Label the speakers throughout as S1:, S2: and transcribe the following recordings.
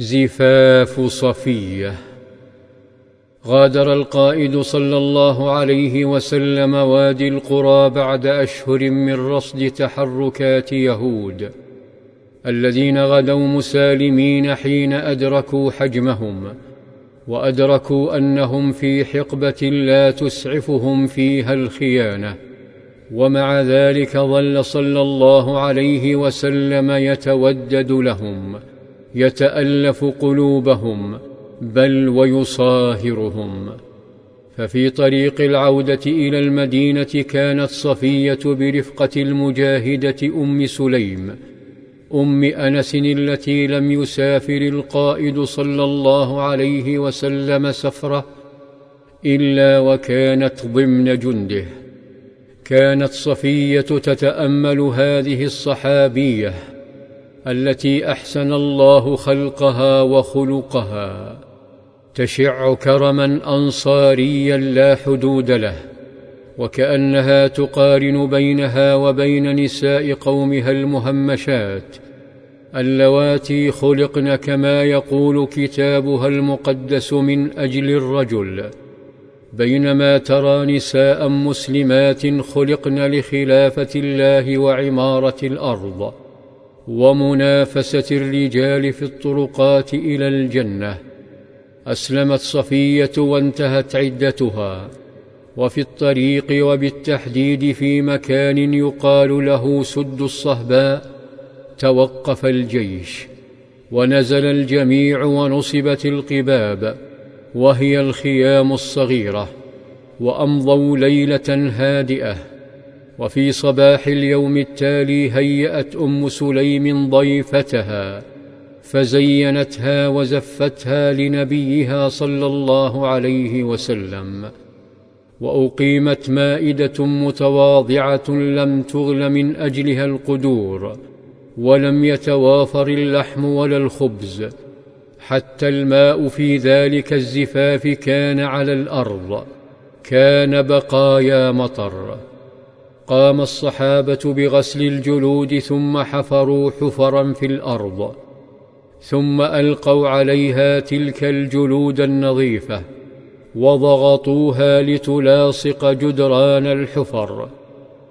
S1: زفاف صفية. غادر القائد صلى الله عليه وسلم وادي القرى بعد أشهر من رصد تحركات يهود الذين غدوا مسالمين حين أدركوا حجمهم وأدركوا أنهم في حقبة لا تسعفهم فيها الخيانة. ومع ذلك ظل صلى الله عليه وسلم يتودد لهم. يتألف قلوبهم بل ويصاهرهم. ففي طريق العودة إلى المدينة كانت صفية برفقة المجاهدة أم سليم أم أنس التي لم يسافر القائد صلى الله عليه وسلم سفره إلا وكانت ضمن جنده. كانت صفية تتأمل هذه الصحابية التي أحسن الله خلقها وخلقها تشع كرما أنصاريا لا حدود له وكأنها تقارن بينها وبين نساء قومها المهمشات. اللواتي خلقن كما يقول كتابها المقدس من أجل الرجل. بينما ترى نساء مسلمات خلقن لخلافة الله وعمارة الأرض. ومنافسة الرجال في الطرقات إلى الجنة. أسلمت صفية وانتهت عدتها. وفي الطريق وبالتحديد في مكان يقال له سد الصهباء توقف الجيش. ونزل الجميع ونصبت القباب. وهي الخيام الصغيرة. وأمضوا ليلة هادئة. وفي صباح اليوم التالي هيأت أم سليم ضيفتها فزينتها وزفتها لنبيها صلى الله عليه وسلم. وأقيمت مائدة متواضعة لم تغل من أجلها القدور ولم يتوافر اللحم ولا الخبز حتى الماء في ذلك الزفاف كان على الأرض كان بقايا مطر. قام الصحابة بغسل الجلود ثم حفروا حفرا في الأرض ثم ألقوا عليها تلك الجلود النظيفة وضغطوها لتلاصق جدران الحفر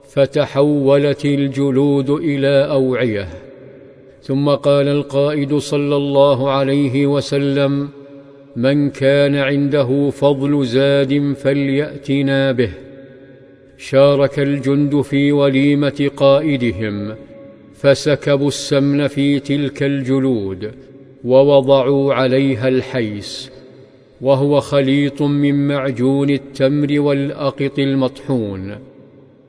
S1: فتحولت الجلود إلى أوعية. ثم قال القائد صلى الله عليه وسلم من كان عنده فضل زاد فليأتنا به. شارك الجند في وليمة قائدهم فسكبوا السمن في تلك الجلود ووضعوا عليها الحيس وهو خليط من معجون التمر والأقط المطحون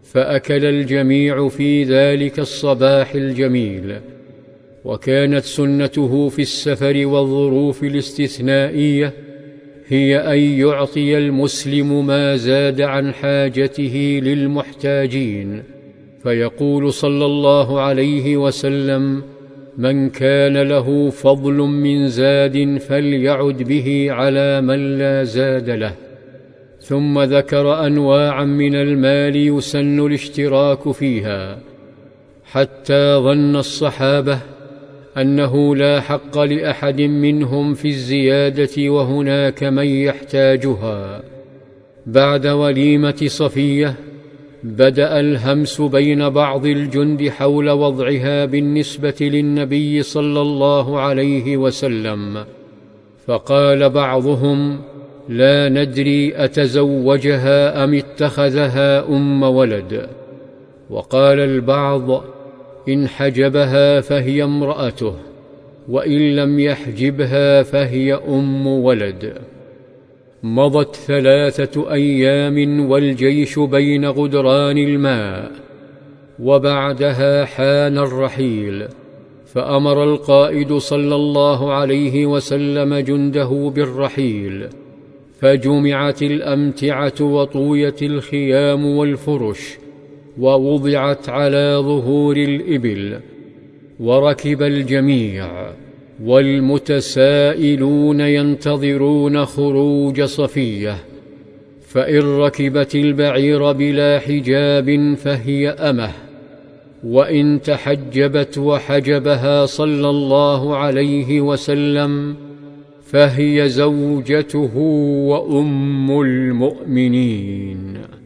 S1: فأكل الجميع في ذلك الصباح الجميل. وكانت سنته في السفر والظروف الاستثنائية هي أن يعطي المسلم ما زاد عن حاجته للمحتاجين. فيقول صلى الله عليه وسلم من كان له فضل من زاد فليعد به على من لا زاد له. ثم ذكر انواعا من المال يسن الاشتراك فيها. حتى ظن الصحابة أنه لا حق لأحد منهم في الزيادة وهناك من يحتاجها. بعد وليمة صفية بدأ الهمس بين بعض الجند حول وضعها بالنسبة للنبي صلى الله عليه وسلم. فقال بعضهم لا ندري أتزوجها أم اتخذها أم ولد. وقال البعض إن حجبها فهي امرأته وإن لم يحجبها فهي أم ولد. مضت ثلاثة أيام والجيش بين غدران الماء وبعدها حان الرحيل فأمر القائد صلى الله عليه وسلم جنده بالرحيل. فجمعت الأمتعة وطويت الخيام والفرش ووضعت على ظهور الإبل وركب الجميع والمتسائلون ينتظرون خروج صفية فإن ركبت البعير بلا حجاب فهي أمه وإن تحجبت وحجبها صلى الله عليه وسلم فهي زوجته وأم المؤمنين.